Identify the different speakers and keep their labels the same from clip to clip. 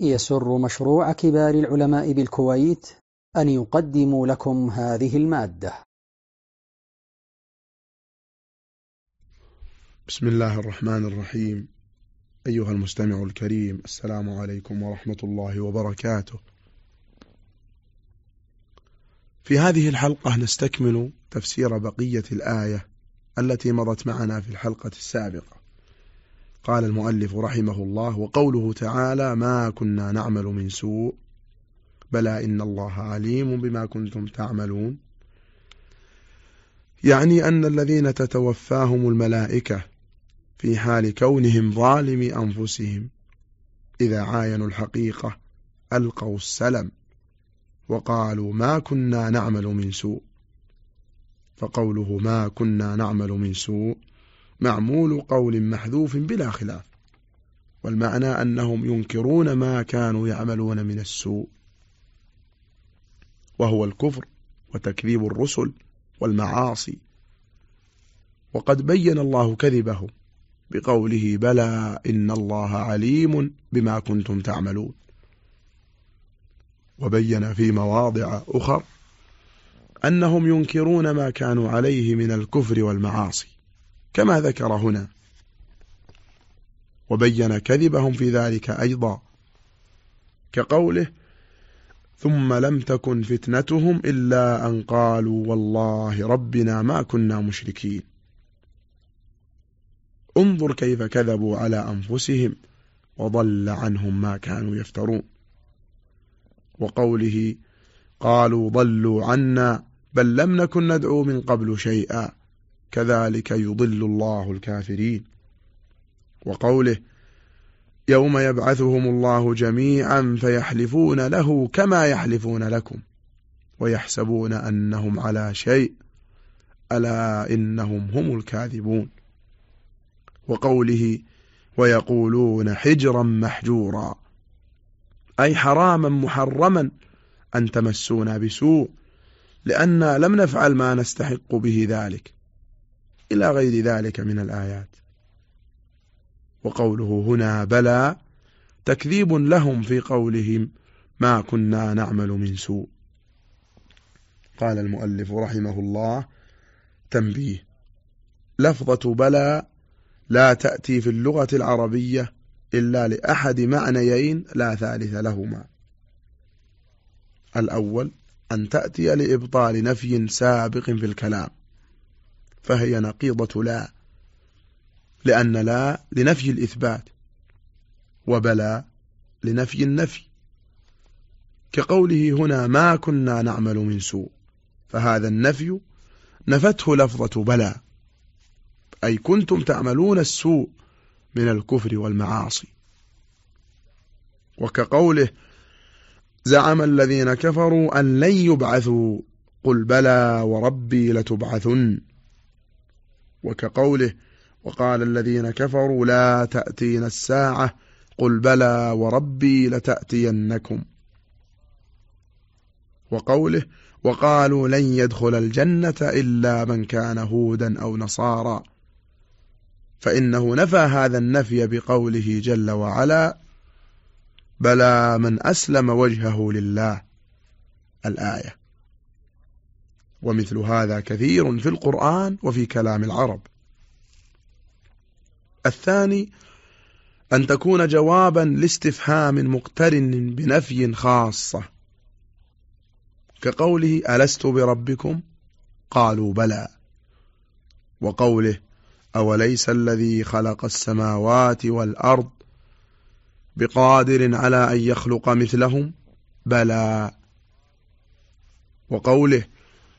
Speaker 1: يسر مشروع كبار العلماء بالكويت أن يقدم لكم هذه المادة.
Speaker 2: بسم الله الرحمن الرحيم. أيها المستمع الكريم السلام عليكم ورحمة الله وبركاته. في هذه الحلقة نستكمل تفسير بقية الآية التي مضت معنا في الحلقة السابقة. قال المؤلف رحمه الله وقوله تعالى ما كنا نعمل من سوء بلى إن الله عليم بما كنتم تعملون يعني أن الذين تتوفاهم الملائكة في حال كونهم ظالم أنفسهم إذا عاينوا الحقيقة ألقوا السلم وقالوا ما كنا نعمل من سوء فقوله ما كنا نعمل من سوء معمول قول محذوف بلا خلاف والمعنى أنهم ينكرون ما كانوا يعملون من السوء وهو الكفر وتكذيب الرسل والمعاصي وقد بين الله كذبهم بقوله بلى إن الله عليم بما كنتم تعملون وبين في مواضع أخر أنهم ينكرون ما كانوا عليه من الكفر والمعاصي. كما ذكر هنا. وبين كذبهم في ذلك أيضا كقوله ثم لم تكن فتنتهم إلا أن قالوا والله ربنا ما كنا مشركين. انظر كيف كذبوا على أنفسهم وضل عنهم ما كانوا يفترون. وقوله قالوا ضلوا عنا بل لم نكن ندعو من قبل شيئا. كذلك يضل الله الكافرين. وقوله يوم يبعثهم الله جميعا فيحلفون له كما يحلفون لكم ويحسبون أنهم على شيء ألا إنهم هم الكاذبون. وقوله ويقولون حجرا محجورا أي حراما محرما أن تمسونا بسوء لأن لم نفعل ما نستحق به ذلك. إلى غير ذلك من الآيات. وقوله هنا بلى تكذيب لهم في قولهم ما كنا نعمل من سوء. قال المؤلف رحمه الله تنبيه لفظة بلى لا تأتي في اللغة العربية إلا لأحد معنيين لا ثالث لهما. الأول أن تأتي لإبطال نفي سابق في الكلام. فهي نقيضة لا لأن لا لنفي الإثبات وبلا لنفي النفي. كقوله هنا ما كنا نعمل من سوء فهذا النفي نفته لفظة بلا أي كنتم تعملون السوء من الكفر والمعاصي. وكقوله زعم الذين كفروا أن لن يبعثوا قل بلى وربي لتبعثن. وكقوله وقال الذين كفروا لا تأتين الساعة قل بلى وربي لتأتينكم. وقوله وقالوا لن يدخل الجنة إلا من كان هودا أو نصارى فإنه نفى هذا النفي بقوله جل وعلا بلى من أسلم وجهه لله. الآية. ومثل هذا كثير في القرآن وفي كلام العرب. الثاني أن تكون جوابا لاستفهام مقترن بنفي خاصة. كقوله ألست بربكم؟ قالوا بلى. وقوله أوليس الذي خلق السماوات والأرض بقادر على أن يخلق مثلهم؟ بلى. وقوله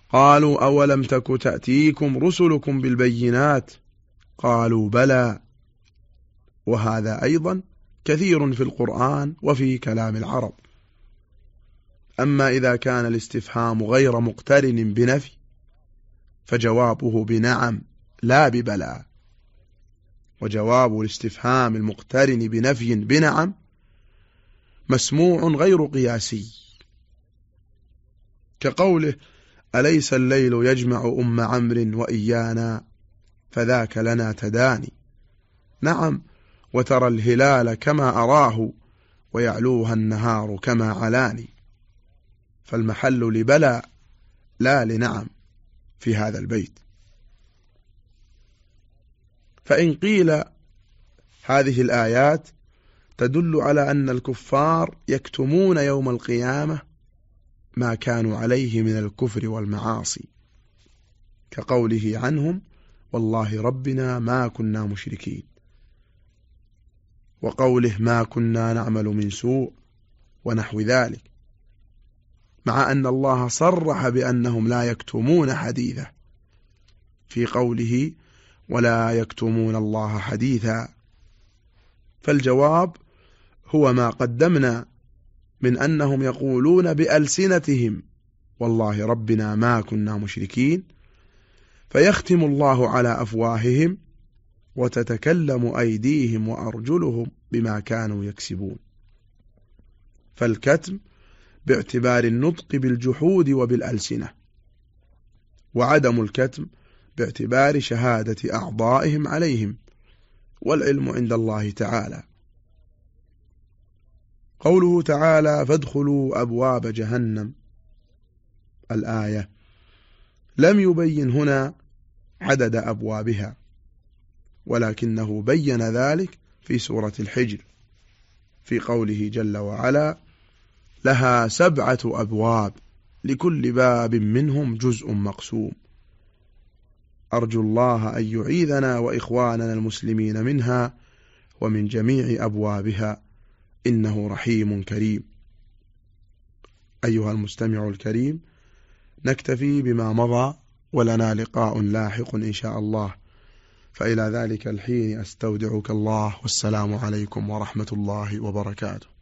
Speaker 2: قالوا أولم تك تأتيكم رسلكم بالبينات؟ قالوا بلى. وهذا أيضا كثير في القرآن وفي كلام العرب. أما إذا كان الاستفهام غير مقترن بنفي فجوابه بنعم لا ببلى وجواب الاستفهام المقترن بنفي بنعم مسموع غير قياسي. كقوله أليس الليل يجمع أم عمرو وإيانا؟ فذاك لنا تداني. نعم وترى الهلال كما أراه ويعلوها النهار كما علاني. فالمحل لبلى لا لنعم في هذا البيت. فإن قيل هذه الآيات تدل على أن الكفار يكتمون يوم القيامة ما كانوا عليه من الكفر والمعاصي كقوله عنهم والله ربنا ما كنا مشركين. وقوله ما كنا نعمل من سوء ونحو ذلك مع أن الله صرح بأنهم لا يكتمون حديثه في قوله ولا يكتمون الله حديثا. فالجواب هو ما قدمنا من أنهم يقولون بألسنتهم والله ربنا ما كنا مشركين. فيختم الله على أفواههم وتتكلم أيديهم وأرجلهم بما كانوا يكسبون. فالكتم باعتبار النطق بالجحود وبالألسنة وعدم الكتم باعتبار شهادة أعضائهم عليهم والعلم عند الله تعالى. قوله تعالى فادخلوا أبواب جهنم. الآية لم يبين هنا عدد أبوابها ولكنه بين ذلك في سورة الحجر في قوله جل وعلا لها سبعة أبواب لكل باب منهم جزء مقسوم. أرجو الله أن يعيذنا وإخواننا المسلمين منها ومن جميع أبوابها. إنه رحيم كريم. أيها المستمع الكريم نكتفي بما مضى ولنا لقاء لاحق إن شاء الله. فإلى ذلك الحين أستودعك الله والسلام عليكم ورحمة الله وبركاته.